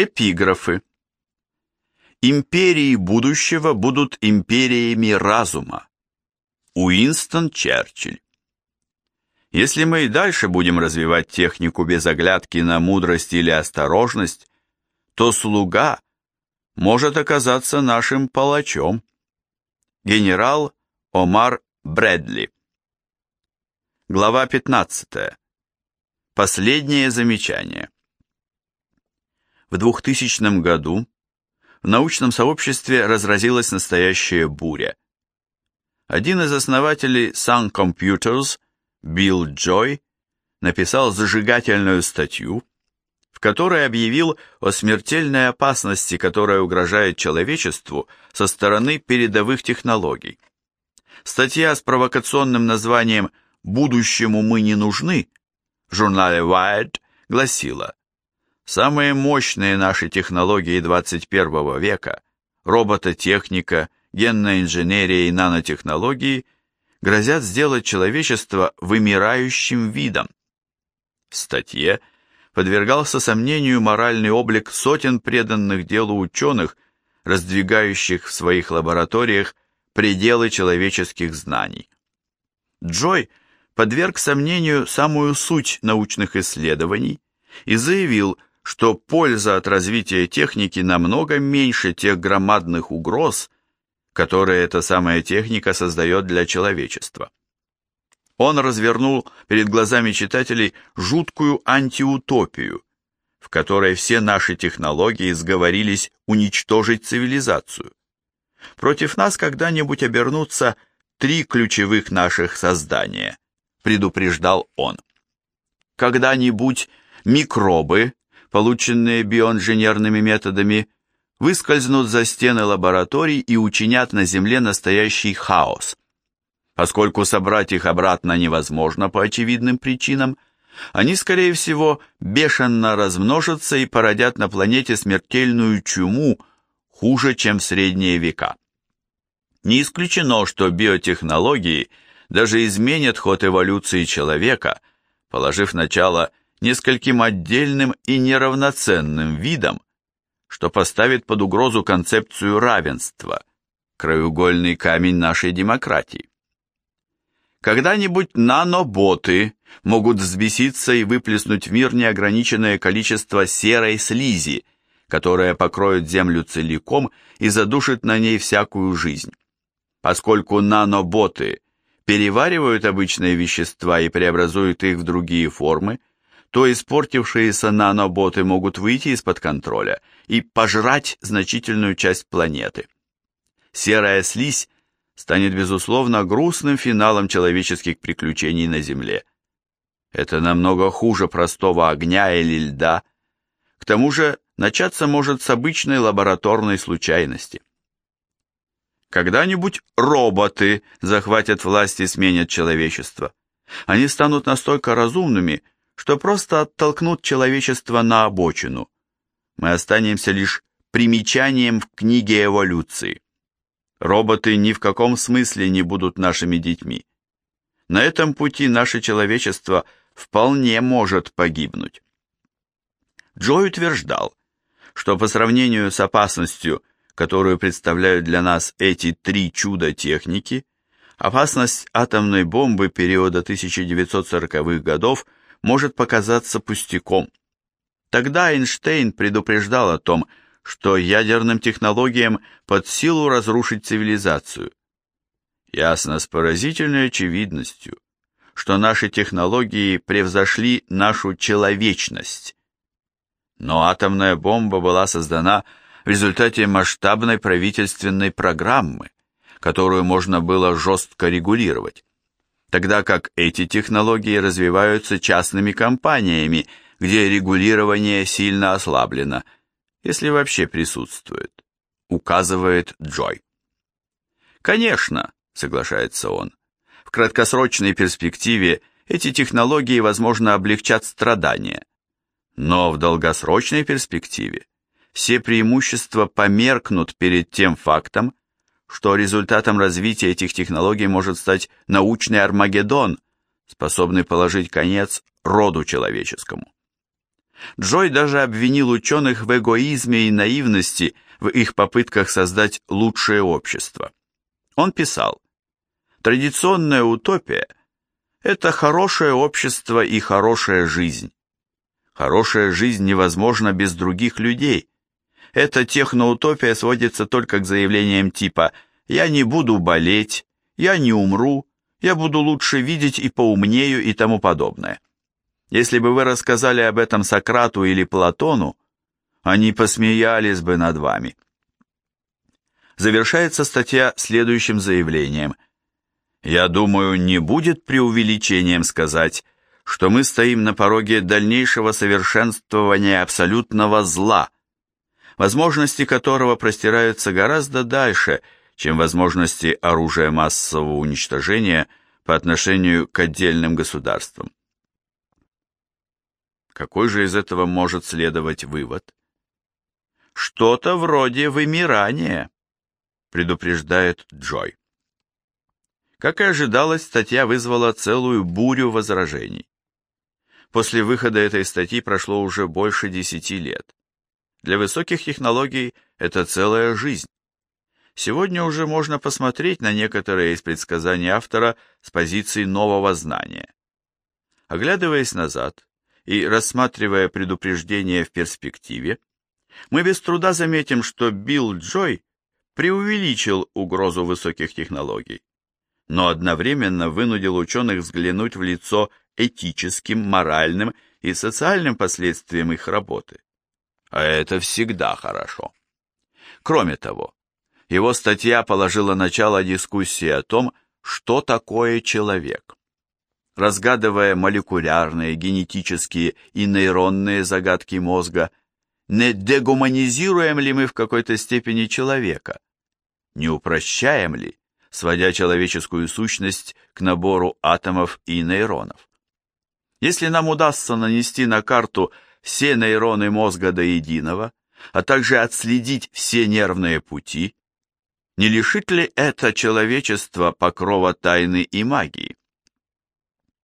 Эпиграфы. Империи будущего будут империями разума. Уинстон Черчилль. Если мы и дальше будем развивать технику без оглядки на мудрость или осторожность, то слуга может оказаться нашим палачом. Генерал Омар Брэдли. Глава 15. Последнее замечание. В 2000 году в научном сообществе разразилась настоящая буря. Один из основателей Sun Computers, Билл Джой, написал зажигательную статью, в которой объявил о смертельной опасности, которая угрожает человечеству со стороны передовых технологий. Статья с провокационным названием «Будущему мы не нужны» в журнале Wired гласила Самые мощные наши технологии 21 века, робототехника, генная инженерия и нанотехнологии грозят сделать человечество вымирающим видом. В статье подвергался сомнению моральный облик сотен преданных делу ученых, раздвигающих в своих лабораториях пределы человеческих знаний. Джой подверг сомнению самую суть научных исследований и заявил, что польза от развития техники намного меньше тех громадных угроз, которые эта самая техника создает для человечества. Он развернул перед глазами читателей жуткую антиутопию, в которой все наши технологии сговорились уничтожить цивилизацию. Против нас когда-нибудь обернутся три ключевых наших создания, предупреждал он. Когда-нибудь микробы полученные биоинженерными методами, выскользнут за стены лабораторий и учинят на Земле настоящий хаос. Поскольку собрать их обратно невозможно по очевидным причинам, они, скорее всего, бешено размножатся и породят на планете смертельную чуму, хуже, чем в средние века. Не исключено, что биотехнологии даже изменят ход эволюции человека, положив начало нескольким отдельным и неравноценным видам, что поставит под угрозу концепцию равенства, краеугольный камень нашей демократии. Когда-нибудь наноботы могут взбеситься и выплеснуть в мир неограниченное количество серой слизи, которая покроет Землю целиком и задушит на ней всякую жизнь. Поскольку наноботы переваривают обычные вещества и преобразуют их в другие формы, то испортившиеся наноботы могут выйти из-под контроля и пожрать значительную часть планеты. Серая слизь станет, безусловно, грустным финалом человеческих приключений на Земле. Это намного хуже простого огня или льда. К тому же начаться может с обычной лабораторной случайности. Когда-нибудь роботы захватят власть и сменят человечество. Они станут настолько разумными, что просто оттолкнут человечество на обочину. Мы останемся лишь примечанием в книге эволюции. Роботы ни в каком смысле не будут нашими детьми. На этом пути наше человечество вполне может погибнуть. Джой утверждал, что по сравнению с опасностью, которую представляют для нас эти три чуда техники, опасность атомной бомбы периода 1940-х годов – может показаться пустяком. Тогда Эйнштейн предупреждал о том, что ядерным технологиям под силу разрушить цивилизацию. Ясно с поразительной очевидностью, что наши технологии превзошли нашу человечность. Но атомная бомба была создана в результате масштабной правительственной программы, которую можно было жестко регулировать тогда как эти технологии развиваются частными компаниями, где регулирование сильно ослаблено, если вообще присутствует, указывает Джой. Конечно, соглашается он, в краткосрочной перспективе эти технологии, возможно, облегчат страдания, но в долгосрочной перспективе все преимущества померкнут перед тем фактом, что результатом развития этих технологий может стать научный Армагеддон, способный положить конец роду человеческому. Джой даже обвинил ученых в эгоизме и наивности в их попытках создать лучшее общество. Он писал, «Традиционная утопия – это хорошее общество и хорошая жизнь. Хорошая жизнь невозможна без других людей. Эта техноутопия сводится только к заявлениям типа «я не буду болеть», «я не умру», «я буду лучше видеть и поумнею» и тому подобное. Если бы вы рассказали об этом Сократу или Платону, они посмеялись бы над вами. Завершается статья следующим заявлением. Я думаю, не будет преувеличением сказать, что мы стоим на пороге дальнейшего совершенствования абсолютного зла, возможности которого простираются гораздо дальше, чем возможности оружия массового уничтожения по отношению к отдельным государствам. Какой же из этого может следовать вывод? Что-то вроде вымирания, предупреждает Джой. Как и ожидалось, статья вызвала целую бурю возражений. После выхода этой статьи прошло уже больше десяти лет. Для высоких технологий это целая жизнь. Сегодня уже можно посмотреть на некоторые из предсказаний автора с позиции нового знания. Оглядываясь назад, и рассматривая предупреждение в перспективе, мы без труда заметим, что Билл Джой преувеличил угрозу высоких технологий, но одновременно вынудил ученых взглянуть в лицо этическим, моральным и социальным последствиям их работы. А это всегда хорошо. Кроме того, его статья положила начало дискуссии о том, что такое человек разгадывая молекулярные, генетические и нейронные загадки мозга, не дегуманизируем ли мы в какой-то степени человека? Не упрощаем ли, сводя человеческую сущность к набору атомов и нейронов? Если нам удастся нанести на карту все нейроны мозга до единого, а также отследить все нервные пути, не лишит ли это человечество покрова тайны и магии?